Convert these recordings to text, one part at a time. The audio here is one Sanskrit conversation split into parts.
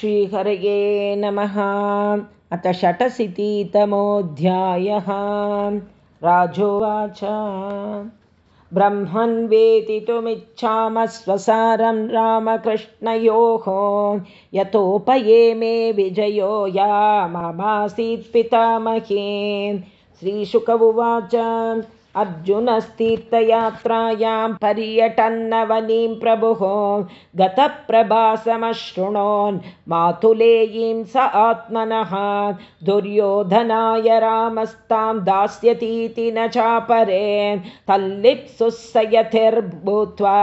श्रीहरये नमः। अथ षटशीतितमोऽध्यायः। राजोवाच। ब्रह्मन् वेदितुमिच्छामस्वसारं रामकृष्णयोः। यतोपये मे विजयो या ममासीत् पितामहे। श्रीशुक उवाच अर्जुनस्तीर्थयात्रायां पर्यटन्नवनीं प्रभुः गतप्रभासमशृणोन् मातुलेयीं स आत्मनः। दुर्योधनाय रामस्तां दास्यतीति न चापरे। तल्लिप्सुस्सयतिर्भूत्वा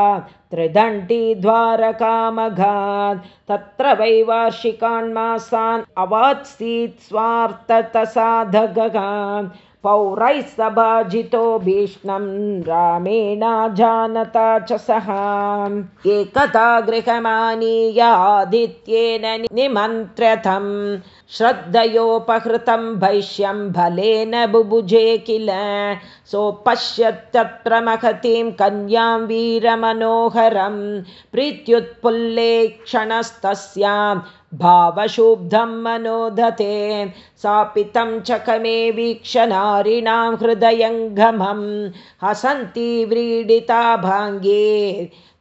त्रिदण्डी द्वारकामघात् तत्र वैवार्षिकान्मासान् अवात्सीत् स्वार्थतसाधगान् पौरैः सभाजितो भीष्णं रामेण जानता च सः। एकदा गृहमानीयादित्येन निमन्त्रथं श्रद्धयोपहृतं भैष्यं बलेन बुभुजे किल। सोपश्यत्यत्र महतीं कन्यां वीरमनोहरं प्रीत्युत्पुल्ले क्षणस्तस्यां भावशुब्धं मनोदते सापितं चकमे वीक्षनारिणां हृदयङ्गमं हसन्ति व्रीडिता भाङ्गे।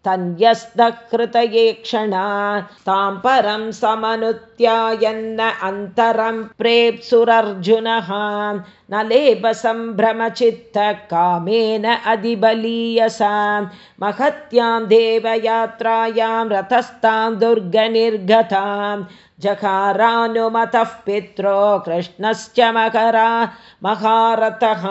तन्यस्तकृतये क्षणा तां परं समनुत्यायन्न अन्तरं प्रेप्सुरर्जुनः न लेपसम्भ्रमचित्तकामेन अधिबलीयसा महत्यां देवयात्रायां रतस्तां दुर्गनिर्गतां जकारानुमतः पित्रो कृष्णश्च मकरा महारथः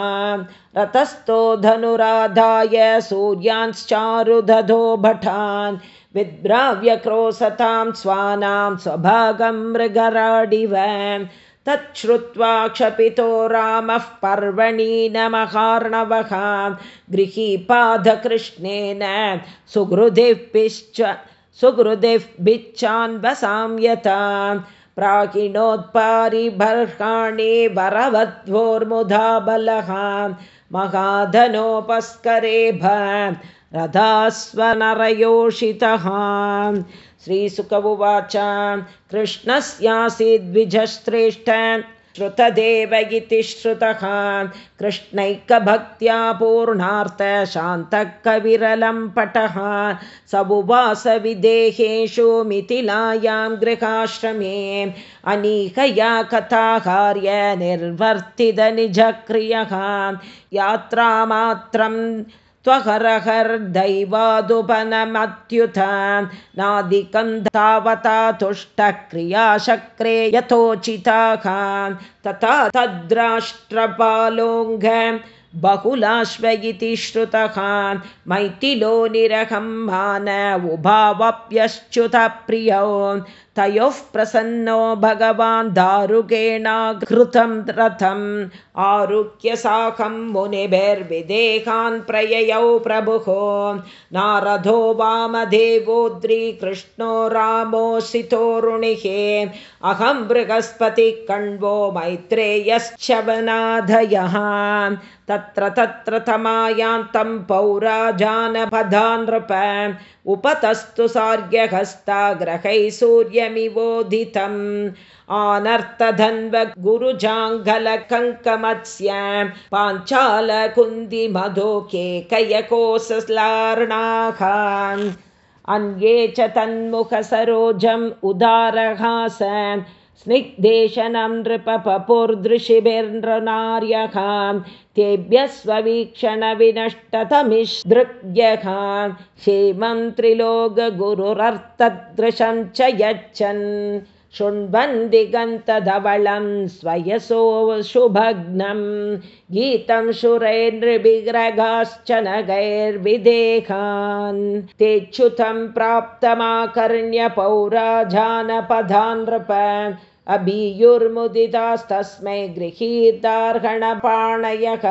रतस्थो धनुराधाय सूर्यांश्चारुदधो भटान् विद्राव्यक्रोशतां स्वानां स्वभागं मृगराडिव। तच्छ्रुत्वा क्षपितो रामः पर्वणि न महार्णवः। गृहीपादकृष्णेन सुहृदिभिश्च सुहृदिभिच्छान् वसां यथा प्राकिणोत्पारिबर्हाणि वरवध्वोर्मुधा बलः महाधनोपस्करेभ रथास्वनरयोषितः। श्रीसुक उवाच कृष्णस्यासीद्विजश्रेष्ठ श्रुतदेव इति श्रुतः कृष्णैकभक्त्या पूर्णार्थशान्तः कविरलं पटः स उवासविदेहेषु मिथिलायां गृहाश्रमे अनीकया कथाकार्य निर्वर्तितनिजक्रियः यात्रामात्रं त्वहरहर्दैवादुपनमत्युत नादिकं तावता तुष्टक्रियाशक्रे यथोचिताः तथा तद्राष्ट्रपालोङ्घ बहुलाश्व इति श्रुतः मैथिलो निरहं मान उभावप्यश्च्युतप्रियौ तयोः प्रसन्नो भगवान् दारुकेणाघृतं रथम्। आरुह्य साकं मुनिभिर्विदेहान् प्रययौ प्रभुः। नारदो वामदेवोद्रीकृष्णो रामोऽसितोरुणिः अहं बृहस्पतिः कण्वो मैत्रेयश्चवनाधयः तत्र तत्र तमायान्तं पौराजानपदा नृप। उपतस्तु सार्यहस्ताग्रहैः सूर्यमिवोदितम् आनर्तधन्व गुरुजाङ्गलकङ्कमत्स्य पाञ्चालकुन्दिमधोकेकयकोसलार्णाः। अन्ये च तन्मुखसरोजम् उदारहास स्निग्धेशनं नृपपपुर्दृशिभिर्नृनार्यः तेभ्यः स्ववीक्षणविनष्टतमिदृग्यः क्षेमं त्रिलोकगुरुरर्थदृशं च यच्छन्। शृण्वन् दिगन्तधवलं स्वयसो शुभग्नं गीतं शुरैर्नृभिग्रगाश्च नगैर्विदेहान् तेच्छुतं प्राप्तमाकर्ण्य पौराजानपदान् नृप अभियुर्मुदितास्तस्मै गृहीतार्हणपाणयः।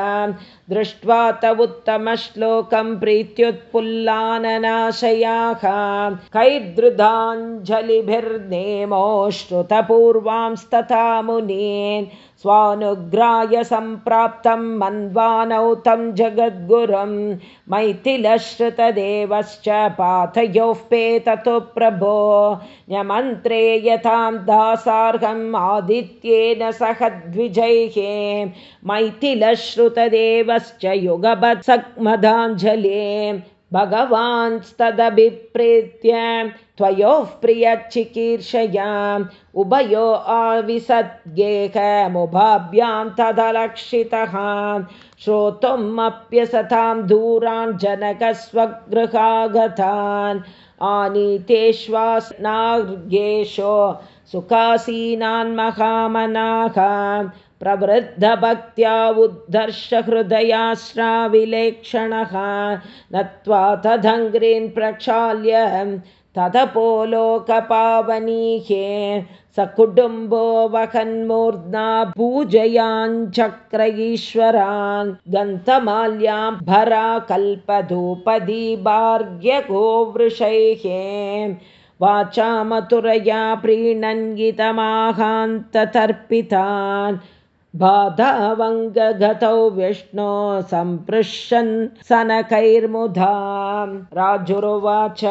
दृष्ट्वा त उत्तमश्लोकं प्रीत्युत्पुल्लाननाशयाः। कैर्दृधाञ्जलिभिर्नेमो श्रुतपूर्वांस्तथा मुनीन्। स्वानुग्राय सम्प्राप्तं मन्वानौ तं जगद्गुरुं। मैथिलश्रुतदेवश्च पाथयोः पेततु प्रभो। न्यमन्त्रे यथां दासार्हम् आदित्येन सह द्विजैः भगवांस्तदभिप्रेत्य त्वयोः प्रियचिकीर्षया उभयो आविसद्गेहमुभाभ्यां तदलक्षितः श्रोतुमप्यसतां दूरान् जनकस्वगृहागतान् आनीतेष्वास्नार्गेशो सुखासीनान् महामनाः प्रवृद्धभक्त्या उद्धर्षहृदयाश्राविलेक्षणः नत्वा तदङ्घ्रीन् प्रक्षाल्य तदपोलोकपावनीहे सकुटुम्बो वहन्मूर्ध्ना पूजयाञ्चक्र ईश्वरान् गन्तमाल्यां भरा कल्पधूपदीभार्ग्यगोवृषैः वाचा मथुरया प्रीणन्गितमाहान्ततर्पितान् बाधावङ्गगतौ विष्णो सम्पृशन् सनकैर्मुधा राजुरुवाच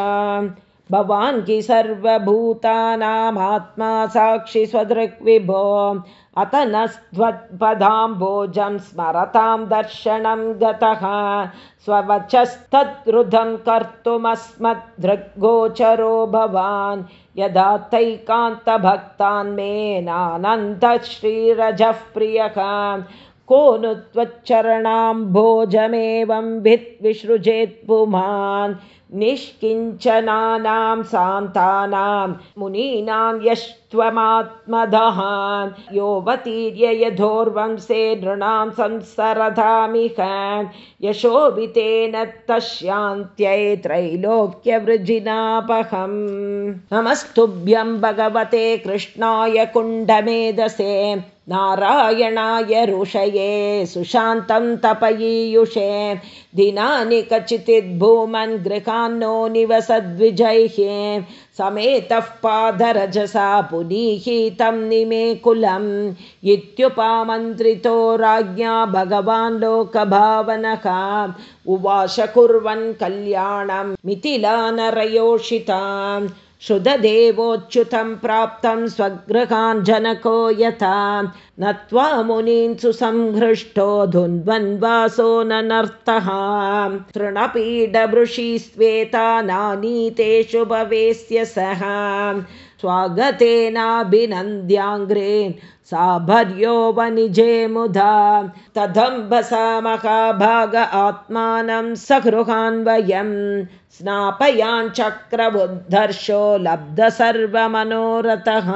भवान् कि सर्वभूतानामात्मा साक्षि स्वदृग्विभो। अत नस्त्वत्पदाम्बोजं स्मरतां दर्शनं गतः। स्ववचस्तद्रुधं कर्तुमस्मद्दृग्गोचरो भवान्। यदा तैकान्तभक्तान् मे नानन्दश्रीरजः प्रियः। को नु त्वच्चरणाम्भोजमेवं भिद्विसृजेत् पुमान् निष्किञ्चनानां सान्तानां मुनीनां यस्त्वमात्मदः योऽवतीर्य यथोर्वंसे नृणां संसरधामिह यशोभितेन तस्यान्त्यै त्रैलोक्यवृजिनापहम्। नमस्तुभ्यं भगवते कृष्णाय कुण्डमेधसे नारायणाय ऋषये सुशान्तं तपयीयुषे दिनानि क्वचिद्भूमन् गृहान्नो निवसद्विजैः समेतः पादरजसा पुनीहितं निमे कुलम् इत्युपामन्त्रितो राज्ञा भगवान् लोकभावनः उवाच कुर्वन् कल्याणं मिथिलानरयोषिताम् श्रुतदेवोच्युतं प्राप्तं स्वगृहान् जनको यथा। नत्वा मुनीन् सुसंहृष्टो धुन्वन्वासो न तृणपीडवृषी स्वेता नानीतेषु भवेस्य सः स्वागतेनाभिनन्द्याङ्ग्रेन् सा भर्यो वनिजे मुधा। तदम्बसा महाभाग आत्मानं सगृहान् वयम् स्नापयाञ्चक्रबुद्धर्षो लब्ध सर्वमनोरथः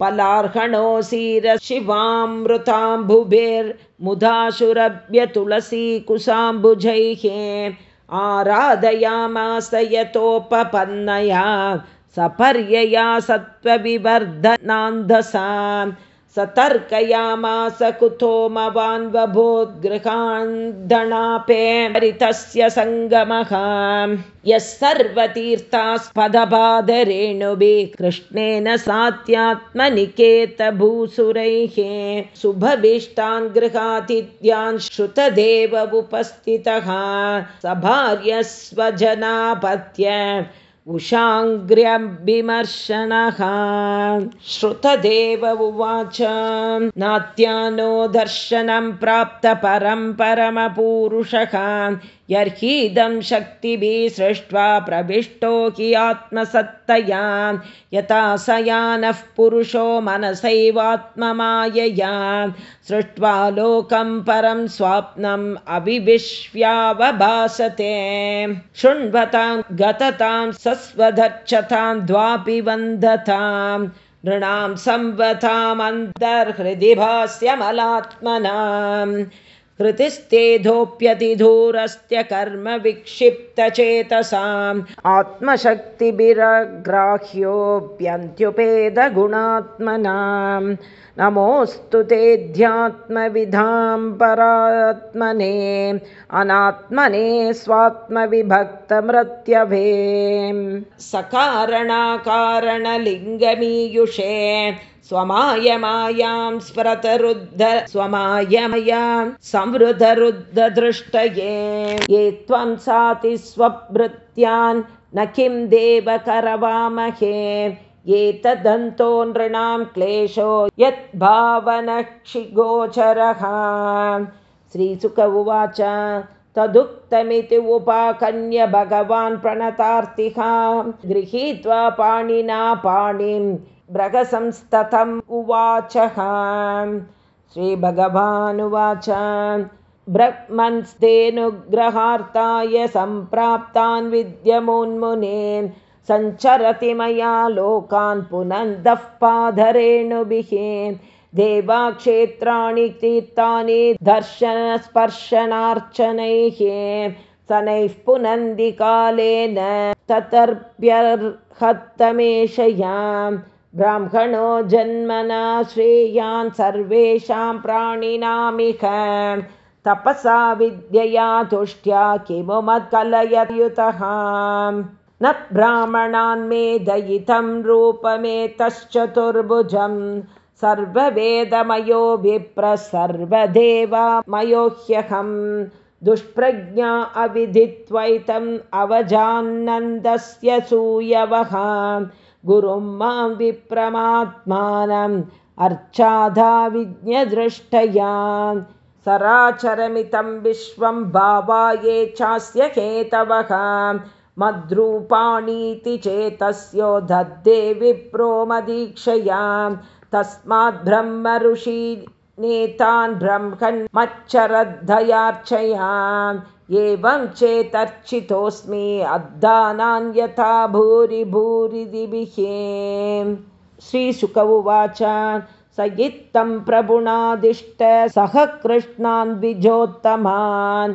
पलार्हणो शिरशिवामृताम्बुभिर्मुधाशुरभ्यतुलसीकुशाम्बुजैः आराधयामास यतोपपन्नया सपर्यया सत्त्वविवर्धनान्धसा सतर्कयामास कुतोमवान्वभूद्गृहान्दणापे हरितस्य सङ्गमः यः सर्वतीर्थास्पदपादरेणुभिः कृष्णेन सात्यात्मनिकेतभूसुरैः शुभभीष्टान् गृहातिथ्यान् श्रुतदेव उपस्थितः स उषाङ्ग्र्यविमर्शनः। श्रुतदेव उवाच नात्यानो दर्शनं प्राप्त परं परमपूरुषः यर्हीदं शक्तिभिः सृष्ट्वा प्रविष्टो हि आत्मसत्तया। यथा स यानः पुरुषो मनसैवात्ममायया। सृष्ट्वा लोकं परं स्वाप्नम् अविविश्व्यावभासते। शृण्वतां गततां सस्वधच्छतां द्वापि वन्दतां नृणां संवतामन्तर्हृदि भास्यमलात्मनाम् हृतिस्तेधोऽप्यतिधूरस्य कर्म विक्षिप्तचेतसाम्। आत्मशक्तिभिरग्राह्योऽप्यन्त्युपेदगुणात्मनाम्। नमोऽस्तु तेऽध्यात्मविधां परात्मने। अनात्मने स्वात्मविभक्तमृत्यभे। सकारणाकारणलिङ्गमीयुषे स्वमायमायां स्मरतरुद्ध स्वमायमयां संवृतरुद्धदृष्टये। ये त्वं साति स्वभृत्यान् न किं देव करवामहे। एतदन्तो नृणां क्लेशो यद्भावनक्षिगोचरः। श्रीसुक उवाच तदुक्तमिति उपाकन्य भगवान् प्रणतार्तिका गृहीत्वा पाणिना पाणिं ब्रगसंस्ततम् उवाचः। श्रीभगवानुवाच। ब्रह्मन्स्तेऽनुग्रहार्ताय सम्प्राप्तान् विद्यमोन्मुने सञ्चरति मया लोकान् पुनन्दः पाधरेणुभिः। देवाक्षेत्राणि तीर्थानि दर्शनस्पर्शनार्चनैः। शनैः पुनन्दिकालेन ततर्प्यर्हत्तमेषयां ब्राह्मणो जन्मना श्रेयान् सर्वेषां प्राणिनामिह। तपसा विद्यया तुष्ट्या किमु मत्कलययुतः न ब्राह्मणान्मेदयितं रूपमेतश्चतुर्भुजं सर्ववेदमयो विप्रसर्वदेवामयो ह्यहं दुष्प्रज्ञा अविधित्वैतम् अवजानन्दस्य सूयवः गुरुं मां विप्रमात्मानम् अर्चाधाविज्ञदृष्टया सराचरमितं विश्वं भावाये चास्य हेतवः मद्रूपाणीति चेतस्यो दद्दे विप्रो मदीक्षया तस्माद् ब्रह्म ऋषि नेतान् ब्रह्मन्मच्चरद्धयार्चया एवं चेतर्चितोऽस्मि अद्दानान् यथा भूरि भूरि दिभिः श्रीशुक उवाच स इत्थं प्रभुणादिष्ट सह कृष्णान् द्विजोत्तमान्।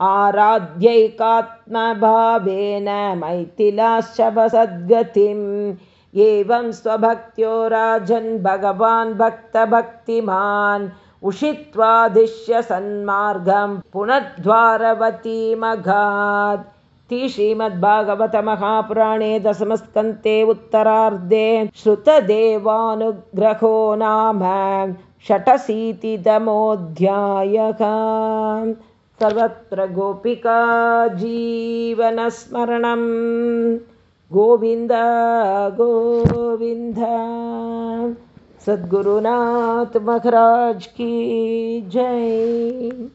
आराध्यैकात्मभावेन मैथिलाश्च वसद्गतिम् एवं स्वभक्त्यो राजन् भगवान् भक्तभक्तिमान् उषित्वादिश्य सन्मार्गं पुनद्वारवतीमघात् इति श्रीमद्भागवतमहापुराणे दशमस्कन्ते उत्तरार्धे श्रुतदेवानुग्रहो नाम षटशीतितमोऽध्यायः। सर्वत्र गोपिका जीवनस्मरणं। गोविन्द गोविन्द सद्गुरुनाथ महाराज की जय।